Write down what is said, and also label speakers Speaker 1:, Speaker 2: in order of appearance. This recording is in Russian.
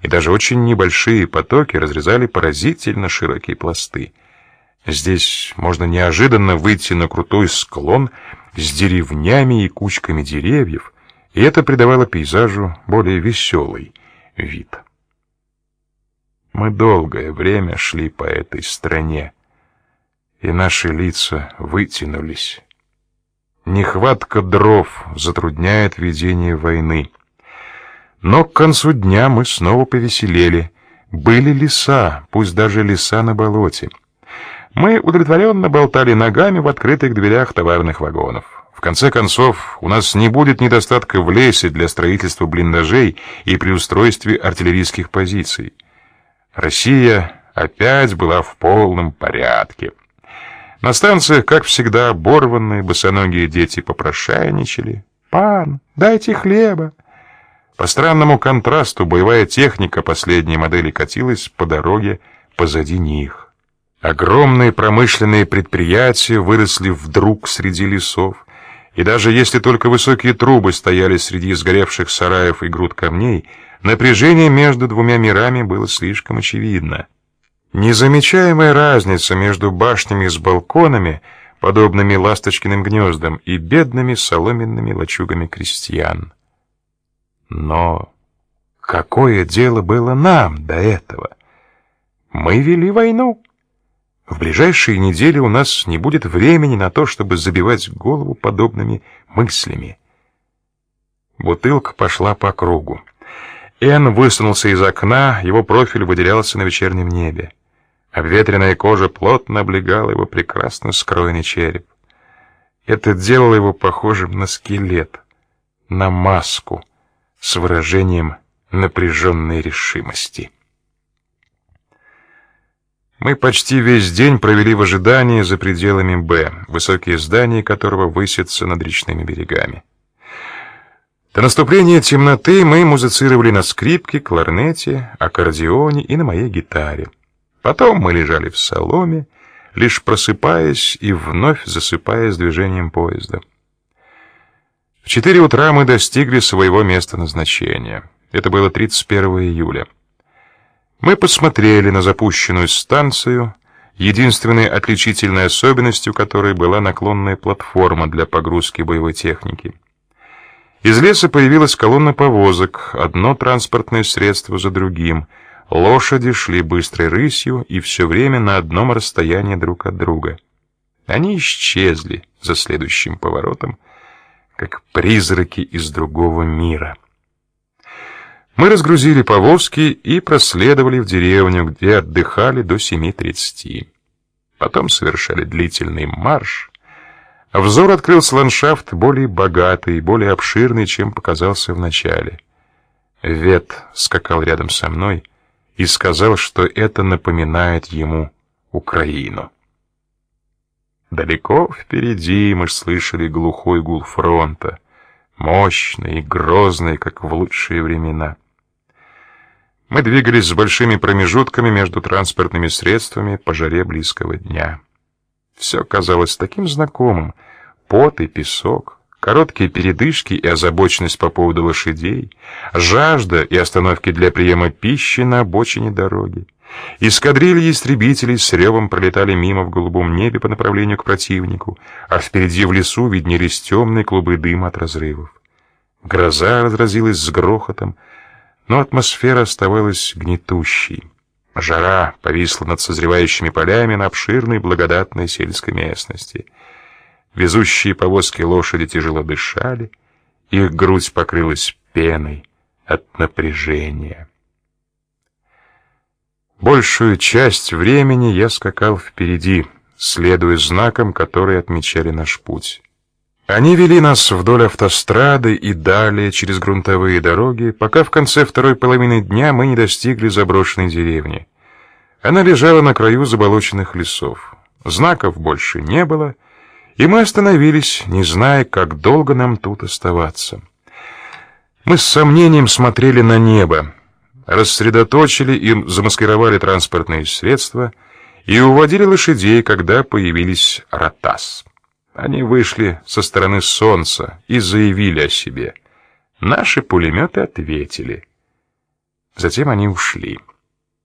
Speaker 1: и даже очень небольшие потоки разрезали поразительно широкие пласты. Здесь можно неожиданно выйти на крутой склон с деревнями и кучками деревьев, и это придавало пейзажу более веселый вид. Мы долгое время шли по этой стране, и наши лица вытянулись. Нехватка дров затрудняет ведение войны. Но к концу дня мы снова повеселели. Были леса, пусть даже леса на болоте. Мы удовлетворенно болтали ногами в открытых дверях товарных вагонов. В конце концов, у нас не будет недостатка в лесе для строительства блиндажей и при устройстве артиллерийских позиций. Россия опять была в полном порядке. На станциях, как всегда, оборванные босоногие дети попрошайничали. «Пан, дайте хлеба!» По странному контрасту боевая техника последней модели катилась по дороге позади них. Огромные промышленные предприятия выросли вдруг среди лесов, и даже если только высокие трубы стояли среди сгоревших сараев и груд камней, напряжение между двумя мирами было слишком очевидно. Незамечаемая разница между башнями с балконами, подобными ласточкиным гнездам, и бедными соломенными лачугами крестьян. Но какое дело было нам до этого? Мы вели войну. В ближайшие недели у нас не будет времени на то, чтобы забивать голову подобными мыслями. Бутылка пошла по кругу. Эн высунулся из окна, его профиль выделялся на вечернем небе. Обветренная кожа плотно облегала его прекрасно скроенный череп. Это делало его похожим на скелет, на маску с выражением напряженной решимости. Мы почти весь день провели в ожидании за пределами Б, высокие здания которого высятся над речными берегами. До наступления темноты мы музицировали на скрипке, кларнете, аккордеоне и на моей гитаре. Потом мы лежали в соломе, лишь просыпаясь и вновь засыпая с движением поезда. В четыре утра мы достигли своего места назначения. Это было 31 июля. Мы посмотрели на запущенную станцию, единственной отличительной особенностью которой была наклонная платформа для погрузки боевой техники. Из леса появилась колонна повозок, одно транспортное средство за другим. Лошади шли быстрой рысью и все время на одном расстоянии друг от друга. Они исчезли за следующим поворотом как призраки из другого мира. Мы разгрузили повозки и проследовали в деревню, где отдыхали до 7:30. Потом совершали длительный марш. Взор открылся ландшафт более богатый, более обширный, чем показался в начале. Вет скакал рядом со мной и сказал, что это напоминает ему Украину. Далеко впереди мы слышали глухой гул фронта, мощный и грозный, как в лучшие времена. Мы двигались с большими промежутками между транспортными средствами по жаре близкого дня. Все казалось таким знакомым: пот и песок, короткие передышки и озабоченность по поводу лошадей, жажда и остановки для приема пищи на обочине дороги. Эскадрильи истребителей с ревом пролетали мимо в голубом небе по направлению к противнику, а впереди в лесу виднелись темные клубы дыма от разрывов. Гроза разразилась с грохотом, но атмосфера оставалась гнетущей. Жара повисла над созревающими полями на обширной благодатной сельской местности. Везущие повозки лошади тяжело дышали, их грудь покрылась пеной от напряжения. Большую часть времени я скакал впереди, следуя знакам, которые отмечали наш путь. Они вели нас вдоль автострады и далее через грунтовые дороги, пока в конце второй половины дня мы не достигли заброшенной деревни. Она лежала на краю заболоченных лесов. Знаков больше не было, и мы остановились, не зная, как долго нам тут оставаться. Мы с сомнением смотрели на небо рассредоточили и замаскировали транспортные средства и уводили лошадей, когда появились ротас. Они вышли со стороны солнца и заявили о себе. Наши пулеметы ответили. Затем они ушли.